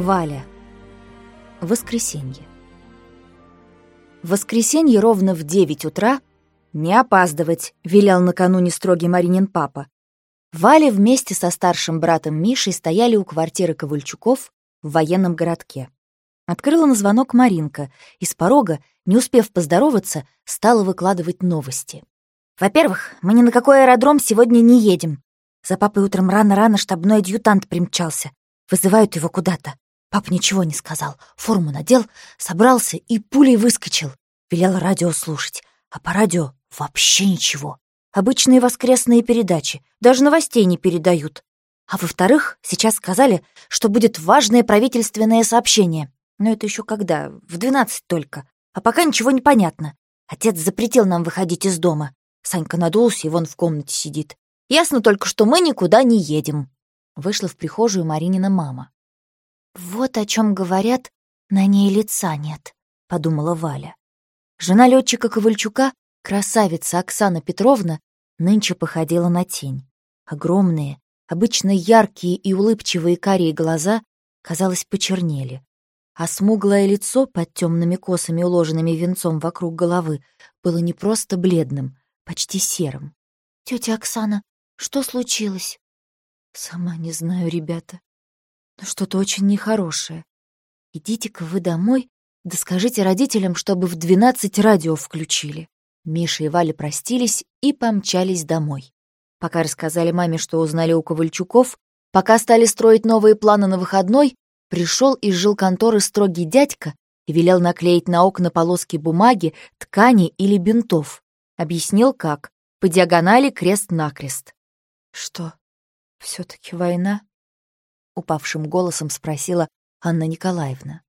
Валя. Воскресенье. Воскресенье ровно в девять утра «Не опаздывать», — велел накануне строгий Маринин папа. Валя вместе со старшим братом Мишей стояли у квартиры Ковальчуков в военном городке. Открыла на звонок Маринка и с порога, не успев поздороваться, стала выкладывать новости. «Во-первых, мы ни на какой аэродром сегодня не едем. За папой утром рано-рано штабной адъютант примчался. Вызывают его куда-то. Папа ничего не сказал. Форму надел, собрался и пулей выскочил. Велел радио слушать. А по радио вообще ничего. Обычные воскресные передачи. Даже новостей не передают. А во-вторых, сейчас сказали, что будет важное правительственное сообщение. Но это еще когда? В двенадцать только. А пока ничего не понятно. Отец запретил нам выходить из дома. Санька надулся и вон в комнате сидит. Ясно только, что мы никуда не едем. Вышла в прихожую Маринина мама. «Вот о чем говорят, на ней лица нет», — подумала Валя. Жена летчика Ковальчука, красавица Оксана Петровна, нынче походила на тень. Огромные, обычно яркие и улыбчивые карие глаза, казалось, почернели, а смуглое лицо под темными косами, уложенными венцом вокруг головы, было не просто бледным, почти серым. «Тетя Оксана, что случилось? Сама не знаю, ребята. Но что-то очень нехорошее. Идите-ка вы домой, да скажите родителям, чтобы в двенадцать радио включили. Миша и Валя простились и помчались домой. Пока рассказали маме, что узнали у Ковальчуков, пока стали строить новые планы на выходной, пришел из жилконторы строгий дядька и велел наклеить на окна полоски бумаги, ткани или бинтов. Объяснил, как. По диагонали крест-накрест. «Что, все-таки война?» — упавшим голосом спросила Анна Николаевна.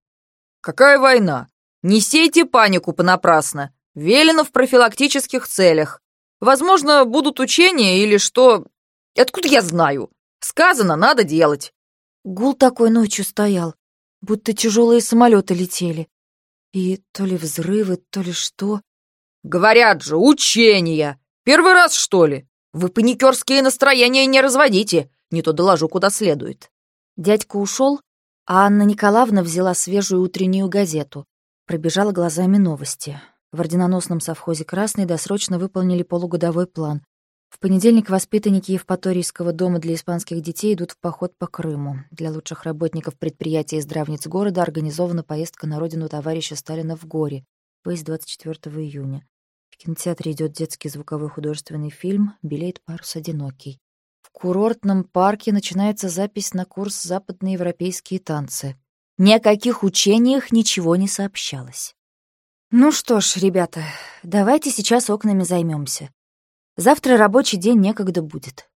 «Какая война? Не сейте панику понапрасно. Велено в профилактических целях. Возможно, будут учения или что... Откуда я знаю? Сказано, надо делать». Гул такой ночью стоял, будто тяжелые самолеты летели. И то ли взрывы, то ли что. «Говорят же, учения! Первый раз, что ли?» Вы паникерские настроения не разводите, не то доложу куда следует». Дядька ушел, а Анна Николаевна взяла свежую утреннюю газету, пробежала глазами новости. В орденоносном совхозе «Красный» досрочно выполнили полугодовой план. В понедельник воспитанники Евпаторийского дома для испанских детей идут в поход по Крыму. Для лучших работников предприятия и здравниц города организована поездка на родину товарища Сталина в Горе. Выезд 24 июня. В кинотеатре идет детский звуковой художественный фильм «Белеет парус одинокий». В курортном парке начинается запись на курс «Западноевропейские танцы». Ни о каких учениях ничего не сообщалось. Ну что ж, ребята, давайте сейчас окнами займемся. Завтра рабочий день некогда будет.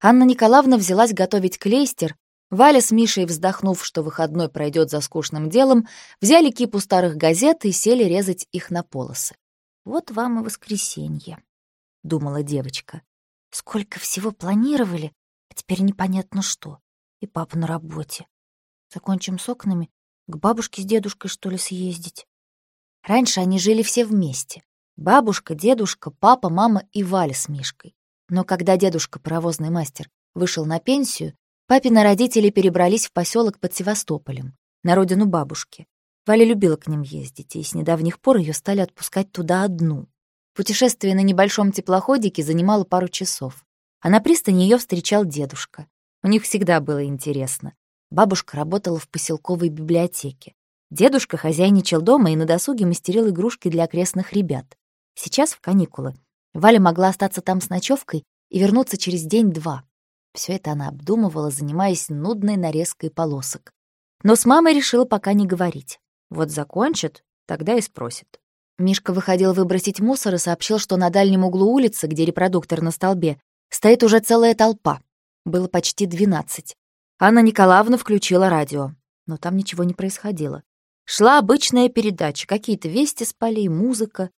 Анна Николаевна взялась готовить клейстер, Валя с Мишей, вздохнув, что выходной пройдет за скучным делом, взяли кипу старых газет и сели резать их на полосы. Вот вам и воскресенье, — думала девочка. Сколько всего планировали, а теперь непонятно что. И папа на работе. Закончим с окнами, к бабушке с дедушкой, что ли, съездить. Раньше они жили все вместе. Бабушка, дедушка, папа, мама и Валя с Мишкой. Но когда дедушка, паровозный мастер, вышел на пенсию, папины родители перебрались в поселок под Севастополем, на родину бабушки. Валя любила к ним ездить, и с недавних пор ее стали отпускать туда одну. Путешествие на небольшом теплоходике занимало пару часов. А на пристани ее встречал дедушка. У них всегда было интересно. Бабушка работала в поселковой библиотеке. Дедушка хозяйничал дома и на досуге мастерил игрушки для окрестных ребят. Сейчас, в каникулы, Валя могла остаться там с ночевкой и вернуться через день-два. Все это она обдумывала, занимаясь нудной нарезкой полосок. Но с мамой решила пока не говорить. Вот закончит, тогда и спросит. Мишка выходил выбросить мусор и сообщил, что на дальнем углу улицы, где репродуктор на столбе, стоит уже целая толпа. Было почти двенадцать. Анна Николаевна включила радио, но там ничего не происходило. Шла обычная передача, какие-то вести с полей, музыка.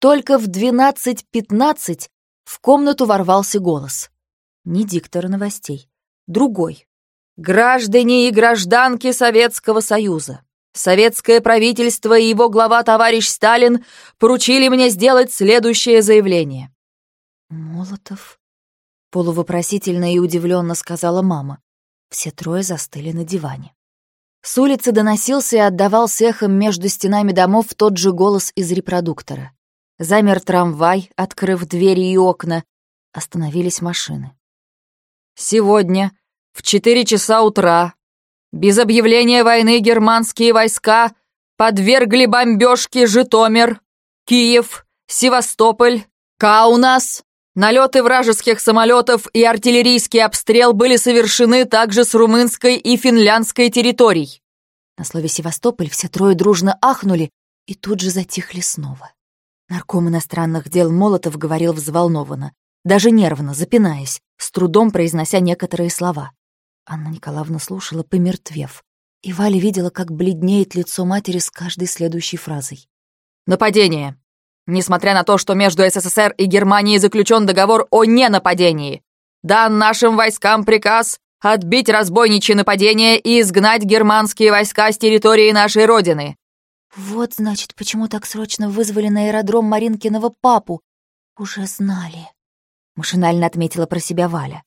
Только в двенадцать пятнадцать в комнату ворвался голос. Не диктор новостей, другой. «Граждане и гражданки Советского Союза, Советское правительство и его глава товарищ Сталин поручили мне сделать следующее заявление. «Молотов?» — полувопросительно и удивленно сказала мама. Все трое застыли на диване. С улицы доносился и отдавался эхом между стенами домов тот же голос из репродуктора. Замер трамвай, открыв двери и окна. Остановились машины. «Сегодня, в четыре часа утра, без объявления войны германские войска подвергли бомбежке Житомир, Киев, Севастополь, Каунас. Налеты вражеских самолетов и артиллерийский обстрел были совершены также с румынской и финляндской территорий. На слове «Севастополь» все трое дружно ахнули и тут же затихли снова. Нарком иностранных дел Молотов говорил взволнованно, даже нервно, запинаясь, с трудом произнося некоторые слова. Анна Николаевна слушала, помертвев, и Валя видела, как бледнеет лицо матери с каждой следующей фразой. «Нападение! Несмотря на то, что между СССР и Германией заключен договор о ненападении, дан нашим войскам приказ отбить разбойничье нападение и изгнать германские войска с территории нашей Родины». «Вот, значит, почему так срочно вызвали на аэродром Маринкиного папу. Уже знали», — машинально отметила про себя Валя.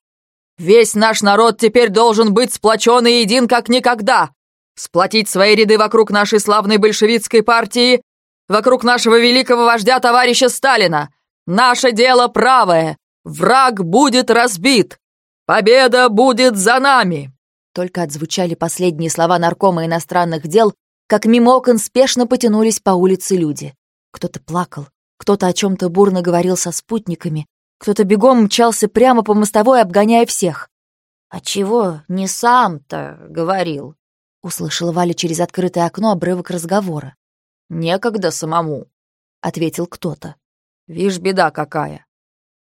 «Весь наш народ теперь должен быть сплочен и един как никогда, сплотить свои ряды вокруг нашей славной большевистской партии вокруг нашего великого вождя товарища Сталина. Наше дело правое. Враг будет разбит. Победа будет за нами!» Только отзвучали последние слова наркома иностранных дел, как мимо окон спешно потянулись по улице люди. Кто-то плакал, кто-то о чем-то бурно говорил со спутниками, кто-то бегом мчался прямо по мостовой, обгоняя всех. «А чего не сам-то говорил?» — услышала Валя через открытое окно обрывок разговора. «Некогда самому», — ответил кто-то. «Вишь, беда какая».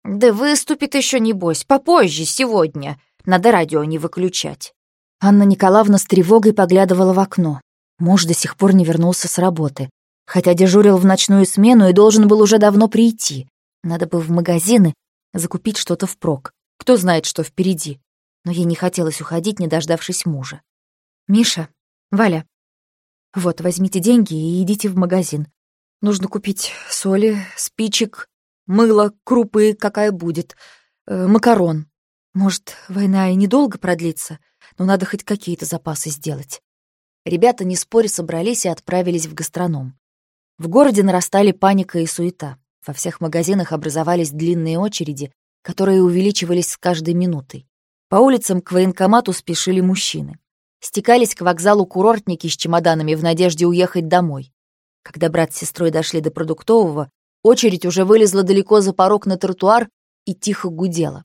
«Да выступит еще, небось, попозже, сегодня. Надо радио не выключать». Анна Николаевна с тревогой поглядывала в окно. Муж до сих пор не вернулся с работы. Хотя дежурил в ночную смену и должен был уже давно прийти. Надо бы в магазины закупить что-то впрок. Кто знает, что впереди. Но ей не хотелось уходить, не дождавшись мужа. «Миша, Валя, вот, возьмите деньги и идите в магазин. Нужно купить соли, спичек, мыло, крупы, какая будет, э, макарон. Может, война и недолго продлится, но надо хоть какие-то запасы сделать. Ребята, не споря, собрались и отправились в гастроном. В городе нарастали паника и суета. Во всех магазинах образовались длинные очереди, которые увеличивались с каждой минутой. По улицам к военкомату спешили мужчины стекались к вокзалу курортники с чемоданами в надежде уехать домой. Когда брат с сестрой дошли до продуктового, очередь уже вылезла далеко за порог на тротуар и тихо гудела.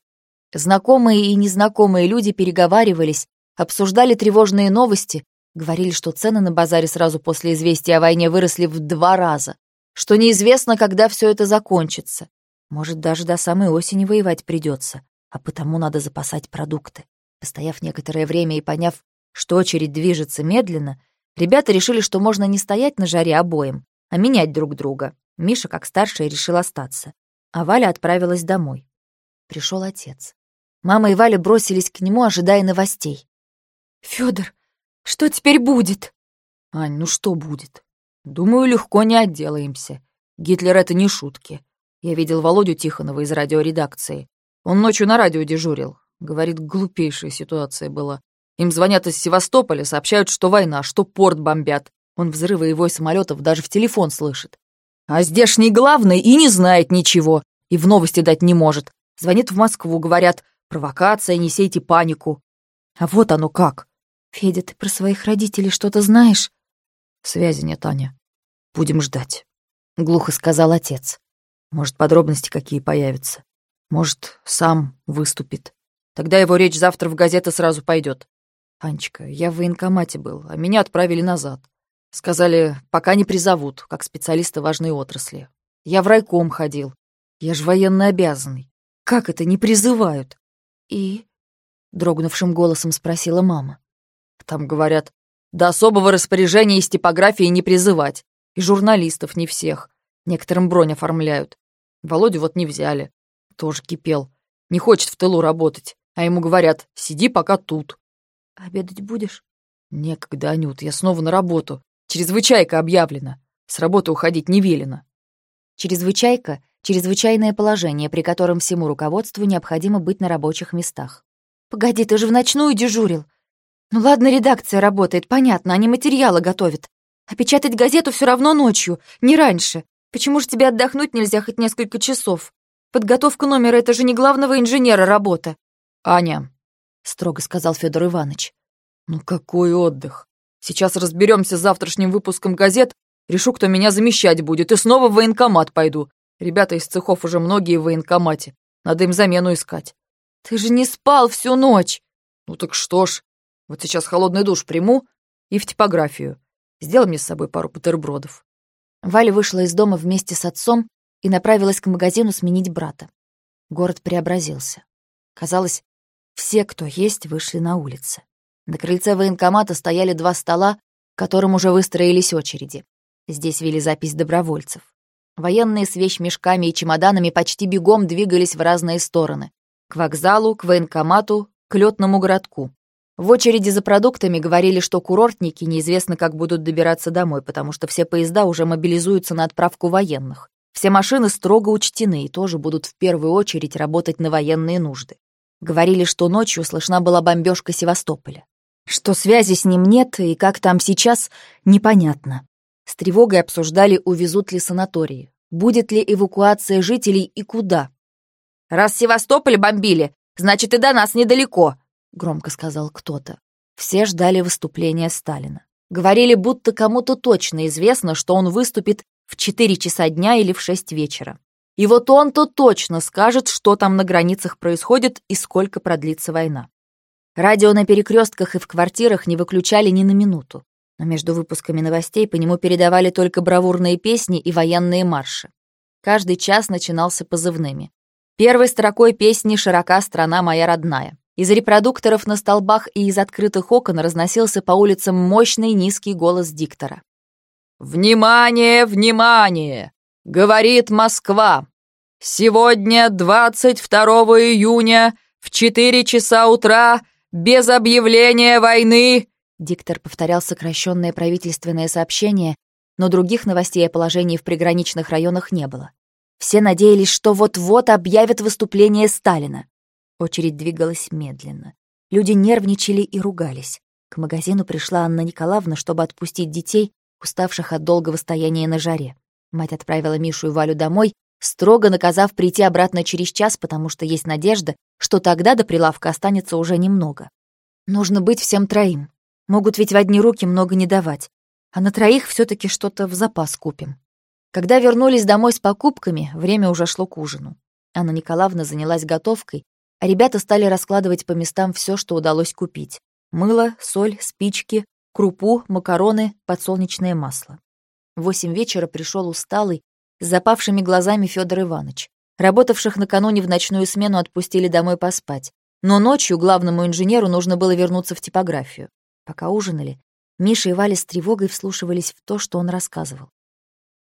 Знакомые и незнакомые люди переговаривались, обсуждали тревожные новости, говорили, что цены на базаре сразу после известия о войне выросли в два раза, что неизвестно, когда все это закончится. Может, даже до самой осени воевать придется, а потому надо запасать продукты. Постояв некоторое время и поняв, что очередь движется медленно, ребята решили, что можно не стоять на жаре обоим, а менять друг друга. Миша, как старший, решил остаться, а Валя отправилась домой. Пришел отец. Мама и Валя бросились к нему, ожидая новостей. Федор, что теперь будет?» «Ань, ну что будет? Думаю, легко не отделаемся. Гитлер — это не шутки. Я видел Володю Тихонова из радиоредакции. Он ночью на радио дежурил. Говорит, глупейшая ситуация была. Им звонят из Севастополя, сообщают, что война, что порт бомбят. Он взрывы вой самолетов даже в телефон слышит. А здешний главный и не знает ничего, и в новости дать не может. Звонит в Москву, говорят, провокация, не сейте панику. А вот оно как. Федя, ты про своих родителей что-то знаешь? Связи нет, Аня. Будем ждать. Глухо сказал отец. Может, подробности какие появятся. Может, сам выступит. Тогда его речь завтра в газеты сразу пойдет. «Анечка, я в военкомате был, а меня отправили назад. Сказали, пока не призовут, как специалиста важной отрасли. Я в райком ходил. Я же военно обязанный. Как это не призывают?» «И?» — дрогнувшим голосом спросила мама. «Там говорят, до особого распоряжения из типографии не призывать. И журналистов не всех. Некоторым бронь оформляют. Володю вот не взяли. Тоже кипел. Не хочет в тылу работать. А ему говорят, сиди пока тут. «Обедать будешь?» «Некогда, Анют, я снова на работу. Чрезвычайка объявлена. С работы уходить не велено». Чрезвычайка — чрезвычайное положение, при котором всему руководству необходимо быть на рабочих местах. «Погоди, ты же в ночную дежурил!» Ну ладно, редакция работает, понятно, они материалы готовят. А печатать газету все равно ночью, не раньше. Почему же тебе отдохнуть нельзя хоть несколько часов? Подготовка номера — это же не главного инженера работа. Аня, — строго сказал Федор Иванович, — ну какой отдых? Сейчас разберемся с завтрашним выпуском газет, решу, кто меня замещать будет, и снова в военкомат пойду. Ребята из цехов уже многие в военкомате. Надо им замену искать. Ты же не спал всю ночь. Ну так что ж, вот сейчас холодный душ приму и в типографию. Сделай мне с собой пару бутербродов. Валя вышла из дома вместе с отцом и направилась к магазину сменить брата. Город преобразился. Казалось, все, кто есть, вышли на улицы. На крыльце военкомата стояли два стола, к которым уже выстроились очереди. Здесь вели запись добровольцев. Военные с вещмешками и чемоданами почти бегом двигались в разные стороны. К вокзалу, к военкомату, к летному городку. В очереди за продуктами говорили, что курортники неизвестно, как будут добираться домой, потому что все поезда уже мобилизуются на отправку военных. Все машины строго учтены и тоже будут в первую очередь работать на военные нужды. Говорили, что ночью слышна была бомбежка Севастополя. Что связи с ним нет и как там сейчас, непонятно. С тревогой обсуждали, увезут ли санатории, будет ли эвакуация жителей и куда. «Раз Севастополь бомбили, значит, и до нас недалеко», — громко сказал кто-то. Все ждали выступления Сталина. Говорили, будто кому-то точно известно, что он выступит в 4 часа дня или в 6 вечера. И вот он-то точно скажет, что там на границах происходит и сколько продлится война. Радио на перекрестках и в квартирах не выключали ни на минуту, но между выпусками новостей по нему передавали только бравурные песни и военные марши. Каждый час начинался позывными. Первой строкой песни «Широка страна моя родная». Из репродукторов на столбах и из открытых окон разносился по улицам мощный низкий голос диктора. «Внимание, внимание! Говорит Москва! Сегодня, 22 июня, в 4 часа утра, без объявления войны...» Диктор повторял сокращенное правительственное сообщение, но других новостей о положении в приграничных районах не было. Все надеялись, что вот-вот объявят выступление Сталина. Очередь двигалась медленно. Люди нервничали и ругались. К магазину пришла Анна Николаевна, чтобы отпустить детей, уставших от долгого стояния на жаре. Мать отправила Мишу и Валю домой, строго наказав прийти обратно через час, потому что есть надежда, что тогда до прилавка останется уже немного. Нужно быть всем троим. Могут ведь в одни руки много не давать. А на троих все таки что-то в запас купим. Когда вернулись домой с покупками, время уже шло к ужину. Анна Николаевна занялась готовкой, ребята стали раскладывать по местам все, что удалось купить. Мыло, соль, спички, крупу, макароны, подсолнечное масло. В восемь вечера пришел усталый, с запавшими глазами Федор Иванович. Работавших накануне в ночную смену отпустили домой поспать. Но ночью главному инженеру нужно было вернуться в типографию. Пока ужинали, Миша и Валя с тревогой вслушивались в то, что он рассказывал.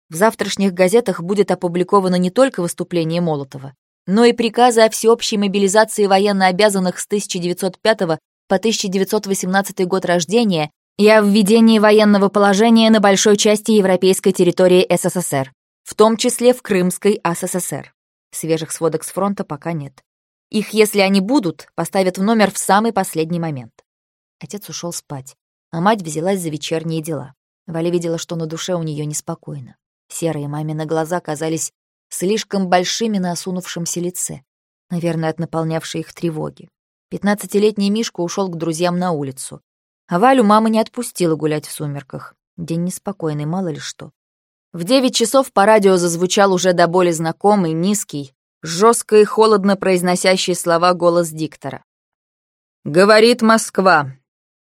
В завтрашних газетах будет опубликовано не только выступление Молотова, но и приказы о всеобщей мобилизации военнообязанных с 1905 по 1918 год рождения и о введении военного положения на большой части европейской территории СССР, в том числе в Крымской АССР. Свежих сводок с фронта пока нет. Их, если они будут, поставят в номер в самый последний момент. Отец ушел спать, а мать взялась за вечерние дела. Валя видела, что на душе у нее неспокойно. Серые мамины глаза казались слишком большими на осунувшемся лице, наверное, от наполнявшей их тревоги. Пятнадцатилетний Мишка ушел к друзьям на улицу. А Валю мама не отпустила гулять в сумерках. День неспокойный, мало ли что. В девять часов по радио зазвучал уже до боли знакомый, низкий, жестко и холодно произносящий слова голос диктора. «Говорит Москва!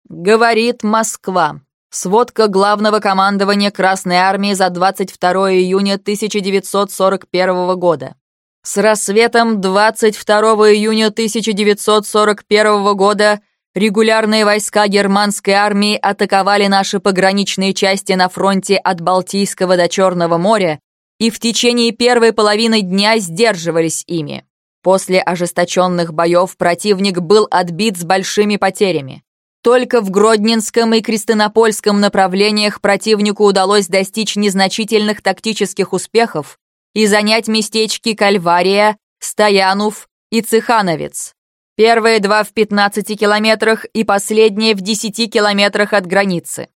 Говорит Москва! Сводка Главного командования Красной Армии за 22 июня 1941 года. С рассветом 22 июня 1941 года регулярные войска германской армии атаковали наши пограничные части на фронте от Балтийского до Черного моря и в течение первой половины дня сдерживались ими. После ожесточенных боев противник был отбит с большими потерями. Только в Гродненском и Крестонопольском направлениях противнику удалось достичь незначительных тактических успехов и занять местечки Кальвария, Стоянов и Цехановец. Первые два в 15 километрах и последние в 10 километрах от границы.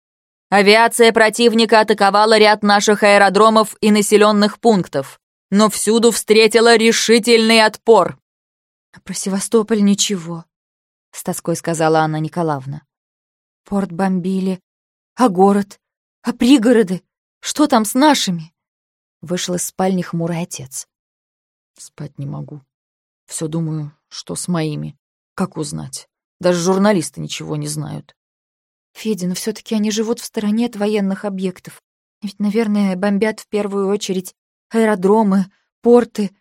Авиация противника атаковала ряд наших аэродромов и населенных пунктов, но всюду встретила решительный отпор. «А про Севастополь ничего», — с тоской сказала Анна Николаевна. «Порт бомбили. А город? А пригороды? Что там с нашими?» Вышел из спальни хмурый отец. «Спать не могу. Все думаю, что с моими? Как узнать? Даже журналисты ничего не знают. Федя, но все таки они живут в стороне от военных объектов. Ведь, наверное, бомбят в первую очередь аэродромы, порты.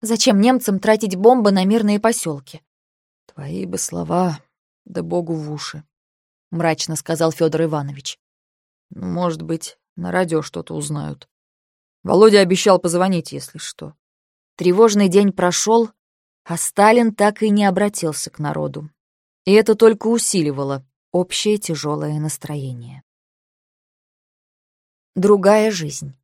Зачем немцам тратить бомбы на мирные поселки? Твои бы слова, да богу в уши, мрачно сказал Федор Иванович. Ну, может быть, на радио что-то узнают. Володя обещал позвонить, если что. Тревожный день прошел, а Сталин так и не обратился к народу. И это только усиливало общее тяжелое настроение. Другая жизнь.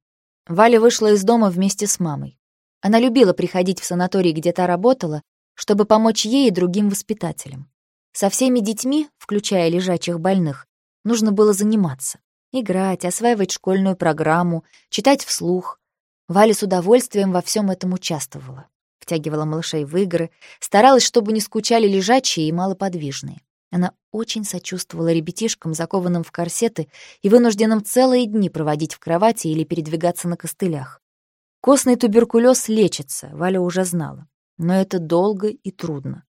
Валя вышла из дома вместе с мамой. Она любила приходить в санаторий, где та работала, чтобы помочь ей и другим воспитателям. Со всеми детьми, включая лежачих больных, нужно было заниматься. Играть, осваивать школьную программу, читать вслух. Валя с удовольствием во всем этом участвовала втягивала малышей в игры, старалась, чтобы не скучали лежачие и малоподвижные. Она очень сочувствовала ребятишкам, закованным в корсеты и вынужденным целые дни проводить в кровати или передвигаться на костылях. Костный туберкулез лечится, Валя уже знала. Но это долго и трудно.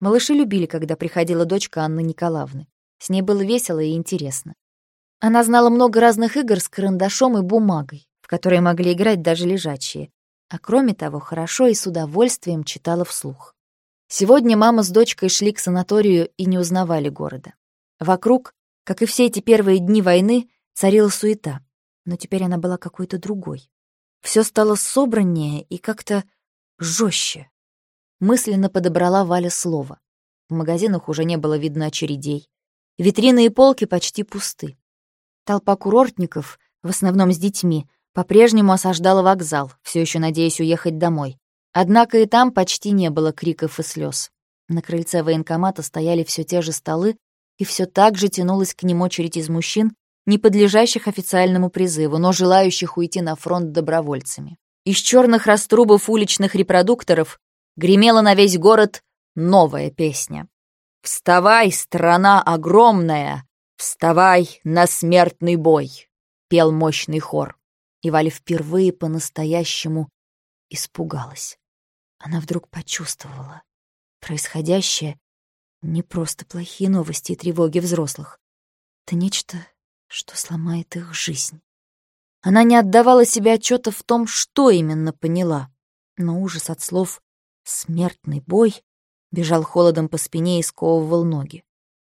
Малыши любили, когда приходила дочка Анны Николаевны. С ней было весело и интересно. Она знала много разных игр с карандашом и бумагой, в которые могли играть даже лежачие, а кроме того, хорошо и с удовольствием читала вслух. Сегодня мама с дочкой шли к санаторию и не узнавали города. Вокруг, как и все эти первые дни войны, царила суета, но теперь она была какой-то другой. Все стало собраннее и как-то жестче. Мысленно подобрала Валя слово. В магазинах уже не было видно очередей. Витрины и полки почти пусты. Толпа курортников, в основном с детьми, по-прежнему осаждала вокзал, все еще надеясь уехать домой. Однако и там почти не было криков и слез. На крыльце военкомата стояли все те же столы, и все так же тянулась к ним очередь из мужчин, не подлежащих официальному призыву, но желающих уйти на фронт добровольцами. Из черных раструбов уличных репродукторов гремела на весь город новая песня. «Вставай, страна огромная! Вставай на смертный бой!» — пел мощный хор и Валя впервые по-настоящему испугалась. Она вдруг почувствовала. Происходящее — не просто плохие новости и тревоги взрослых. Это нечто, что сломает их жизнь. Она не отдавала себе отчета в том, что именно поняла, но ужас от слов «смертный бой» бежал холодом по спине и сковывал ноги.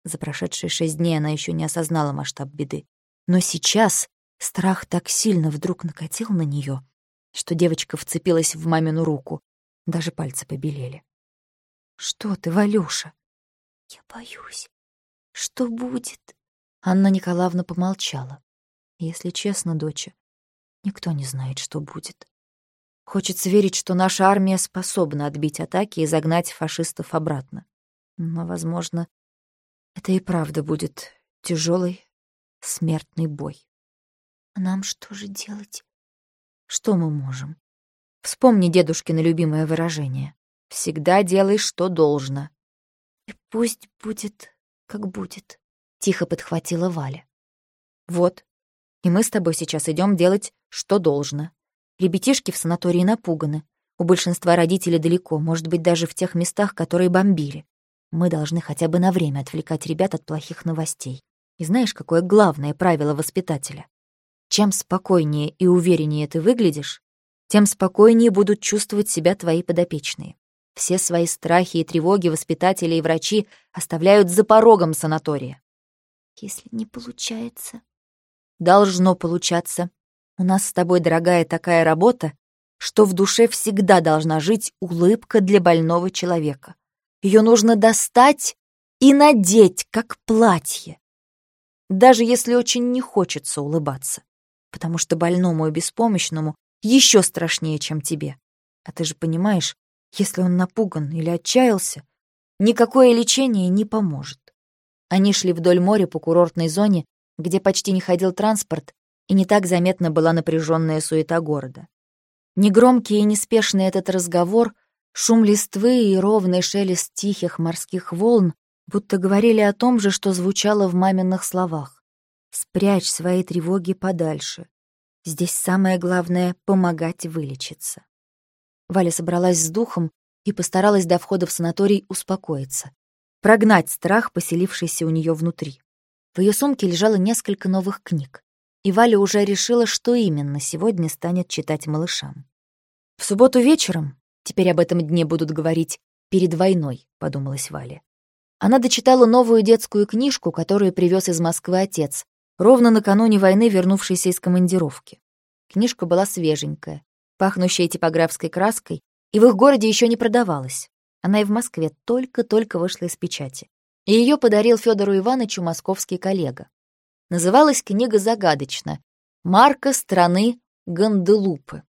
За прошедшие шесть дней она еще не осознала масштаб беды. Но сейчас Страх так сильно вдруг накатил на нее, что девочка вцепилась в мамину руку. Даже пальцы побелели. «Что ты, Валюша?» «Я боюсь. Что будет?» Анна Николаевна помолчала. «Если честно, доча, никто не знает, что будет. Хочется верить, что наша армия способна отбить атаки и загнать фашистов обратно. Но, возможно, это и правда будет тяжелый смертный бой. А нам что же делать? Что мы можем? Вспомни дедушкино любимое выражение. Всегда делай, что должно. И пусть будет, как будет, тихо подхватила Валя. Вот. И мы с тобой сейчас идем делать, что должно. Ребятишки в санатории напуганы. У большинства родителей далеко, может быть, даже в тех местах, которые бомбили. Мы должны хотя бы на время отвлекать ребят от плохих новостей. И знаешь, какое главное правило воспитателя? Чем спокойнее и увереннее ты выглядишь, тем спокойнее будут чувствовать себя твои подопечные. Все свои страхи и тревоги воспитатели и врачи оставляют за порогом санатория. Если не получается... Должно получаться. У нас с тобой, дорогая, такая работа, что в душе всегда должна жить улыбка для больного человека. Ее нужно достать и надеть, как платье. Даже если очень не хочется улыбаться потому что больному и беспомощному еще страшнее, чем тебе. А ты же понимаешь, если он напуган или отчаялся, никакое лечение не поможет. Они шли вдоль моря по курортной зоне, где почти не ходил транспорт, и не так заметна была напряженная суета города. Негромкий и неспешный этот разговор, шум листвы и ровный шелест тихих морских волн будто говорили о том же, что звучало в маминых словах. «Спрячь свои тревоги подальше. Здесь самое главное — помогать вылечиться». Валя собралась с духом и постаралась до входа в санаторий успокоиться, прогнать страх, поселившийся у нее внутри. В ее сумке лежало несколько новых книг, и Валя уже решила, что именно сегодня станет читать малышам. В субботу вечером, теперь об этом дне будут говорить перед войной, подумалась Валя. Она дочитала новую детскую книжку, которую привез из Москвы отец, ровно накануне войны вернувшийся из командировки. Книжка была свеженькая, пахнущая типографской краской, и в их городе еще не продавалась. Она и в Москве только-только вышла из печати. И ее подарил Федору Ивановичу московский коллега. Называлась книга загадочно «Марка страны Ганделупы».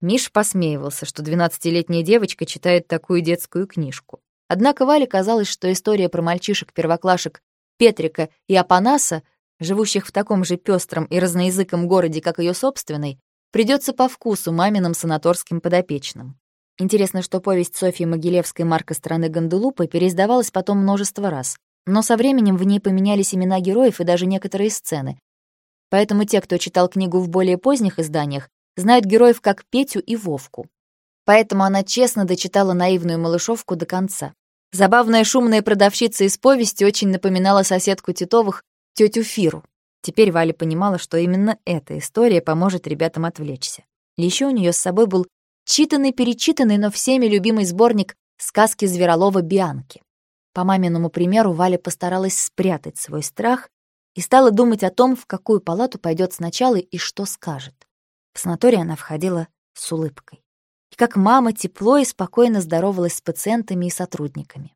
Миш посмеивался, что двенадцатилетняя девочка читает такую детскую книжку. Однако Вале казалось, что история про мальчишек-первоклашек Петрика и Апанаса, живущих в таком же пестром и разноязыком городе, как ее собственный, придется по вкусу маминым санаторским подопечным. Интересно, что повесть Софьи Могилевской «Марка страны Гандулупы» переиздавалась потом множество раз, но со временем в ней поменялись имена героев и даже некоторые сцены. Поэтому те, кто читал книгу в более поздних изданиях, знают героев как Петю и Вовку. Поэтому она честно дочитала наивную малышовку до конца. Забавная шумная продавщица из повести очень напоминала соседку Титовых, тетю Фиру. Теперь Валя понимала, что именно эта история поможет ребятам отвлечься. Еще у нее с собой был читанный-перечитанный, но всеми любимый сборник сказки Зверолова Бианки. По маминому примеру Валя постаралась спрятать свой страх и стала думать о том, в какую палату пойдет сначала и что скажет. В санаторий она входила с улыбкой. И как мама тепло и спокойно здоровалась с пациентами и сотрудниками.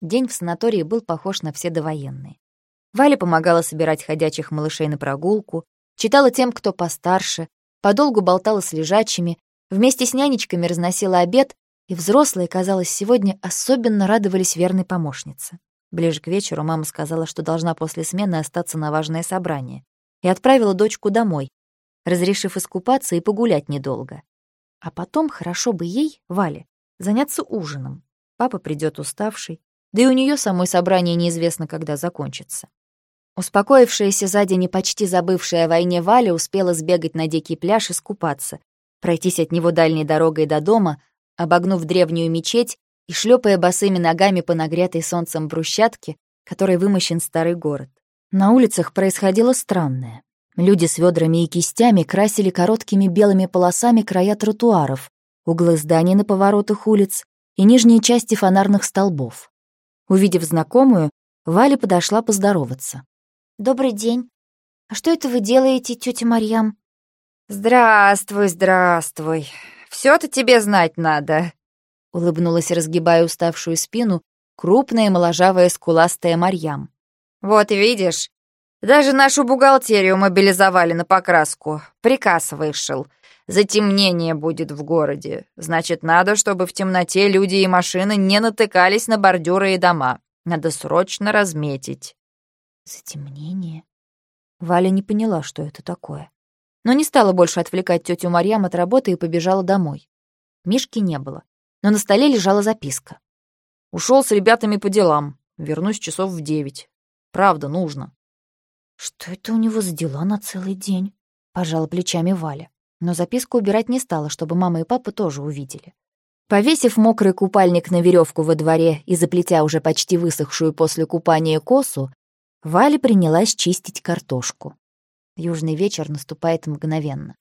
День в санатории был похож на все довоенные. Валя помогала собирать ходячих малышей на прогулку, читала тем, кто постарше, подолгу болтала с лежачими, вместе с нянечками разносила обед, и взрослые, казалось, сегодня особенно радовались верной помощнице. Ближе к вечеру мама сказала, что должна после смены остаться на важное собрание, и отправила дочку домой, разрешив искупаться и погулять недолго. А потом хорошо бы ей, Вале, заняться ужином. Папа придет уставший, да и у нее самой собрание неизвестно, когда закончится. Успокоившаяся за день и почти забывшая о войне Валя успела сбегать на дикий пляж и скупаться, пройтись от него дальней дорогой до дома, обогнув древнюю мечеть и шлепая босыми ногами по нагретой солнцем брусчатке, которой вымощен старый город. На улицах происходило странное. Люди с ведрами и кистями красили короткими белыми полосами края тротуаров, углы зданий на поворотах улиц и нижние части фонарных столбов. Увидев знакомую, Валя подошла поздороваться. «Добрый день. А что это вы делаете, тетя Марьям?» «Здравствуй, здравствуй. Все то тебе знать надо», — улыбнулась, разгибая уставшую спину, крупная моложавая скуластая Марьям. «Вот видишь, даже нашу бухгалтерию мобилизовали на покраску. Приказ вышел. Затемнение будет в городе. Значит, надо, чтобы в темноте люди и машины не натыкались на бордюры и дома. Надо срочно разметить. Затемнение? Валя не поняла, что это такое. Но не стала больше отвлекать тетю Марьям от работы и побежала домой. Мишки не было, но на столе лежала записка. Ушел с ребятами по делам. Вернусь часов в девять. Правда, нужно. Что это у него за дела на целый день? Пожала плечами Валя. Но записку убирать не стала, чтобы мама и папа тоже увидели. Повесив мокрый купальник на веревку во дворе и заплетя уже почти высохшую после купания косу, Валя принялась чистить картошку. Южный вечер наступает мгновенно.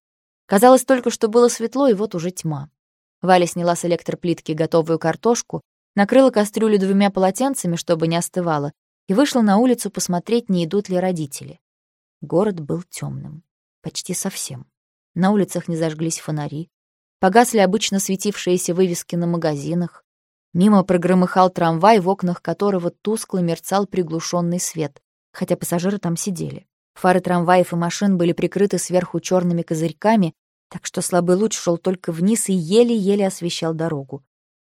Казалось только, что было светло, и вот уже тьма. Валя сняла с электроплитки готовую картошку, накрыла кастрюлю двумя полотенцами, чтобы не остывала, и вышла на улицу посмотреть, не идут ли родители. Город был темным, почти совсем. На улицах не зажглись фонари, погасли обычно светившиеся вывески на магазинах. Мимо прогромыхал трамвай, в окнах которого тускло мерцал приглушенный свет хотя пассажиры там сидели. Фары трамваев и машин были прикрыты сверху черными козырьками, так что слабый луч шел только вниз и еле-еле освещал дорогу.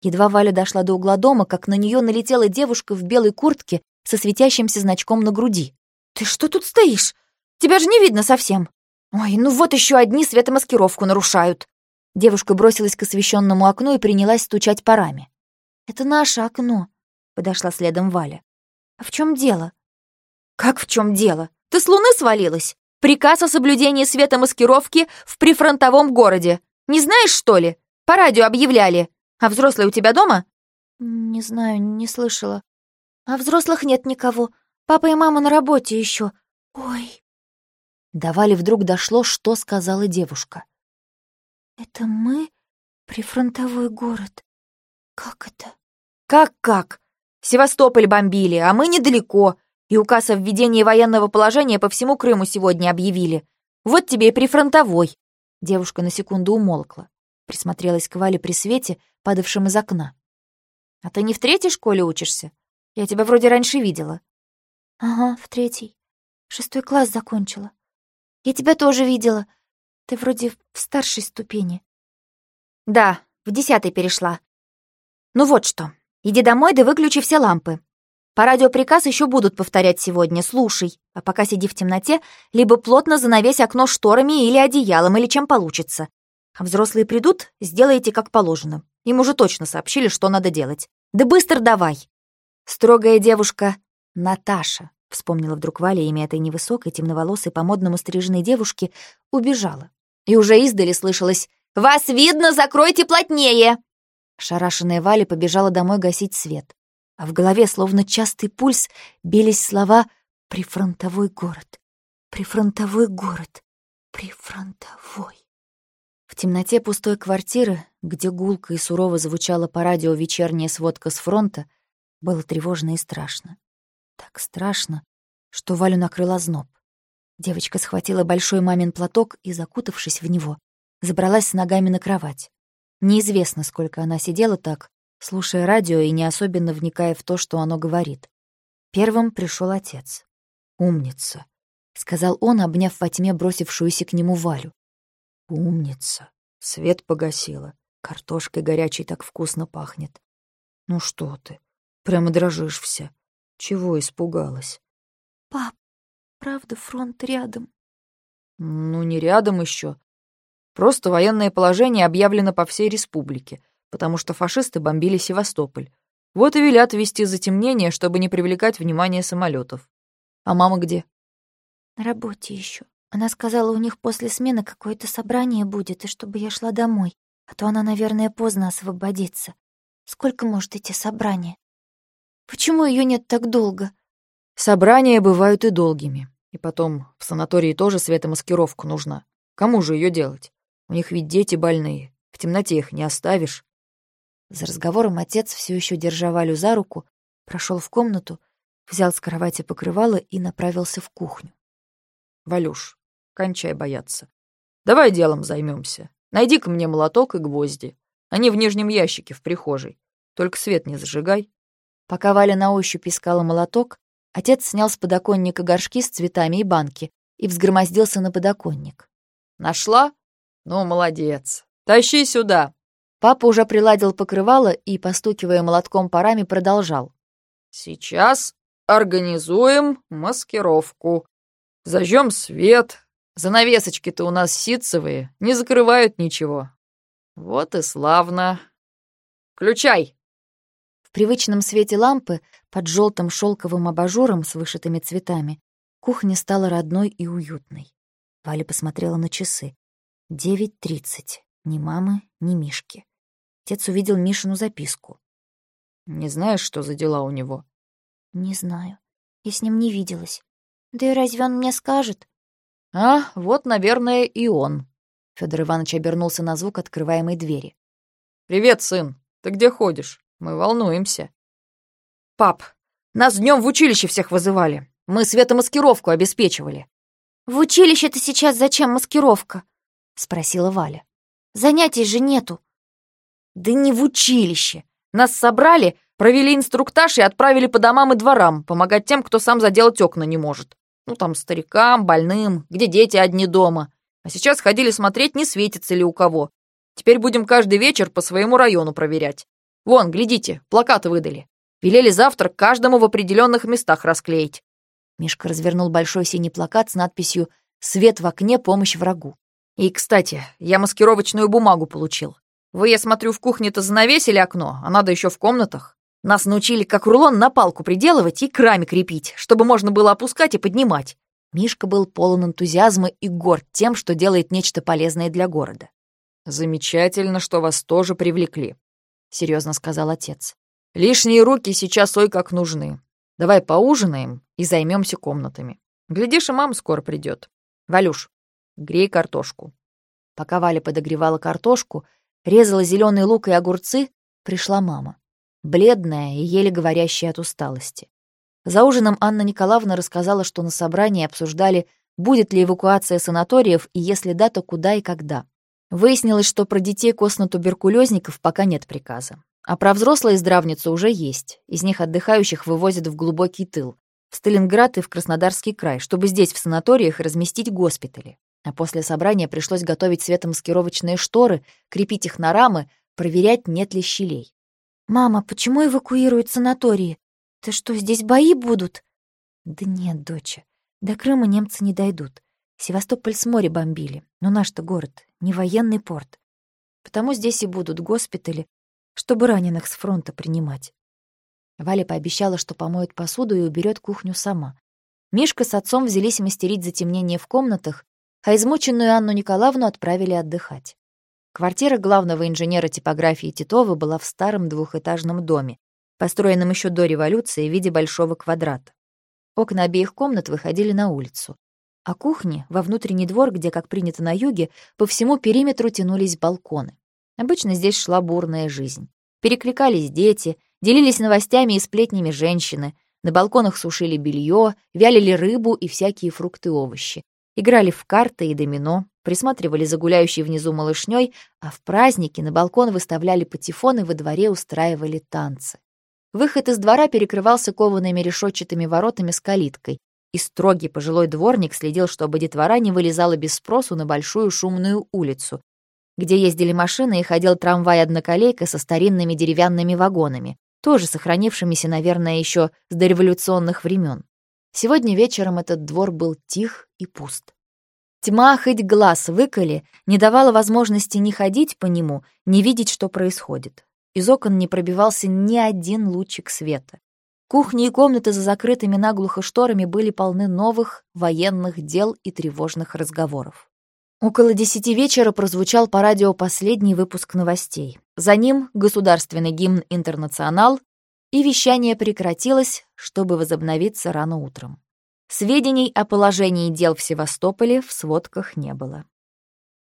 Едва Валя дошла до угла дома, как на нее налетела девушка в белой куртке со светящимся значком на груди. «Ты что тут стоишь? Тебя же не видно совсем!» «Ой, ну вот еще одни светомаскировку нарушают!» Девушка бросилась к освещенному окну и принялась стучать парами. «Это наше окно», — подошла следом Валя. «А в чем дело?» «Как в чем дело? Ты с луны свалилась? Приказ о соблюдении светомаскировки в прифронтовом городе. Не знаешь, что ли? По радио объявляли. А взрослые у тебя дома?» «Не знаю, не слышала. А взрослых нет никого. Папа и мама на работе еще. Ой!» До Вали вдруг дошло, что сказала девушка. «Это мы? Прифронтовой город. Как это?» «Как-как? Севастополь бомбили, а мы недалеко. И указ о введении военного положения по всему Крыму сегодня объявили. Вот тебе и прифронтовой». Девушка на секунду умолкла, присмотрелась к Вале при свете, падавшем из окна. «А ты не в третьей школе учишься? Я тебя вроде раньше видела». «Ага, в третьей. Шестой класс закончила. Я тебя тоже видела. Ты вроде в старшей ступени». «Да, в десятой перешла. Ну вот что, иди домой да выключи все лампы. По радиоприказ еще будут повторять сегодня, слушай. А пока сиди в темноте, либо плотно занавесь окно шторами или одеялом, или чем получится. А взрослые придут, сделайте как положено. Им уже точно сообщили, что надо делать. Да быстро давай. Строгая девушка Наташа, вспомнила вдруг Валя имя этой невысокой, темноволосой, по-модному стриженной девушки, убежала. И уже издали слышалось «Вас видно, закройте плотнее!» Шарашенная Валя побежала домой гасить свет а в голове, словно частый пульс, бились слова «прифронтовой город», «прифронтовой город», «прифронтовой». В темноте пустой квартиры, где гулко и сурово звучала по радио вечерняя сводка с фронта, было тревожно и страшно. Так страшно, что Валю накрыла зноб. Девочка схватила большой мамин платок и, закутавшись в него, забралась с ногами на кровать. Неизвестно, сколько она сидела так, слушая радио и не особенно вникая в то, что оно говорит. Первым пришел отец. «Умница», — сказал он, обняв во тьме бросившуюся к нему Валю. «Умница. Свет погасила. Картошкой горячей так вкусно пахнет. Ну что ты, прямо дрожишь вся. Чего испугалась?» «Пап, правда фронт рядом?» «Ну, не рядом еще. Просто военное положение объявлено по всей республике потому что фашисты бомбили Севастополь. Вот и велят вести затемнение, чтобы не привлекать внимание самолетов. А мама где? На работе еще. Она сказала, у них после смены какое-то собрание будет, и чтобы я шла домой, а то она, наверное, поздно освободится. Сколько может идти собрание? Почему ее нет так долго? Собрания бывают и долгими. И потом, в санатории тоже светомаскировка нужна. Кому же ее делать? У них ведь дети больные. В темноте их не оставишь. За разговором отец, все еще держа Валю за руку, прошел в комнату, взял с кровати покрывало и направился в кухню. «Валюш, кончай бояться. Давай делом займемся. Найди-ка мне молоток и гвозди. Они в нижнем ящике в прихожей. Только свет не зажигай». Пока Валя на ощупь искала молоток, отец снял с подоконника горшки с цветами и банки и взгромоздился на подоконник. «Нашла? Ну, молодец. Тащи сюда!» Папа уже приладил покрывало и, постукивая молотком парами, продолжал. «Сейчас организуем маскировку. Зажжем свет. Занавесочки-то у нас ситцевые, не закрывают ничего. Вот и славно. Включай!» В привычном свете лампы, под желтым шелковым абажуром с вышитыми цветами, кухня стала родной и уютной. Валя посмотрела на часы. Девять тридцать. Ни мамы, ни Мишки. Отец увидел Мишину записку. «Не знаешь, что за дела у него?» «Не знаю. Я с ним не виделась. Да и разве он мне скажет?» «А, вот, наверное, и он». Федор Иванович обернулся на звук открываемой двери. «Привет, сын. Ты где ходишь? Мы волнуемся». «Пап, нас днем в училище всех вызывали. Мы светомаскировку обеспечивали». «В училище-то сейчас зачем маскировка?» — спросила Валя. «Занятий же нету». Да не в училище. Нас собрали, провели инструктаж и отправили по домам и дворам, помогать тем, кто сам заделать окна не может. Ну, там, старикам, больным, где дети одни дома. А сейчас ходили смотреть, не светится ли у кого. Теперь будем каждый вечер по своему району проверять. Вон, глядите, плакаты выдали. Велели завтра каждому в определенных местах расклеить. Мишка развернул большой синий плакат с надписью «Свет в окне, помощь врагу». И, кстати, я маскировочную бумагу получил. Вы, я смотрю, в кухне-то занавесили окно, а надо еще в комнатах. Нас научили, как рулон на палку приделывать и к крепить, чтобы можно было опускать и поднимать. Мишка был полон энтузиазма и горд тем, что делает нечто полезное для города. «Замечательно, что вас тоже привлекли», — серьезно сказал отец. «Лишние руки сейчас ой как нужны. Давай поужинаем и займемся комнатами. Глядишь, и мама скоро придет. Валюш, грей картошку». Пока Валя подогревала картошку, резала зеленый лук и огурцы, пришла мама. Бледная и еле говорящая от усталости. За ужином Анна Николаевна рассказала, что на собрании обсуждали, будет ли эвакуация санаториев, и если да, то куда и когда. Выяснилось, что про детей костно-туберкулезников пока нет приказа. А про взрослые здравницу уже есть. Из них отдыхающих вывозят в глубокий тыл. В Сталинград и в Краснодарский край, чтобы здесь, в санаториях, разместить госпитали. А после собрания пришлось готовить светомаскировочные шторы, крепить их на рамы, проверять, нет ли щелей. «Мама, почему эвакуируют санатории? Ты что, здесь бои будут?» «Да нет, доча, до Крыма немцы не дойдут. Севастополь с моря бомбили, но наш-то город не военный порт. Потому здесь и будут госпитали, чтобы раненых с фронта принимать». Валя пообещала, что помоет посуду и уберет кухню сама. Мишка с отцом взялись мастерить затемнение в комнатах, а измученную Анну Николаевну отправили отдыхать. Квартира главного инженера типографии Титова была в старом двухэтажном доме, построенном еще до революции в виде большого квадрата. Окна обеих комнат выходили на улицу. А кухни, во внутренний двор, где, как принято на юге, по всему периметру тянулись балконы. Обычно здесь шла бурная жизнь. Перекликались дети, делились новостями и сплетнями женщины, на балконах сушили белье, вялили рыбу и всякие фрукты и овощи. Играли в карты и домино, присматривали за гуляющей внизу малышней, а в праздники на балкон выставляли патефоны во дворе устраивали танцы. Выход из двора перекрывался коваными решетчатыми воротами с калиткой, и строгий пожилой дворник следил, чтобы детвора не вылезала без спросу на большую шумную улицу, где ездили машины и ходил трамвай-одноколейка со старинными деревянными вагонами, тоже сохранившимися, наверное, еще с дореволюционных времен. Сегодня вечером этот двор был тих и пуст. Тьма, хоть глаз выколи, не давала возможности ни ходить по нему, ни видеть, что происходит. Из окон не пробивался ни один лучик света. Кухни и комнаты за закрытыми наглухо шторами были полны новых военных дел и тревожных разговоров. Около десяти вечера прозвучал по радио последний выпуск новостей. За ним государственный гимн «Интернационал» и вещание прекратилось, чтобы возобновиться рано утром. Сведений о положении дел в Севастополе в сводках не было.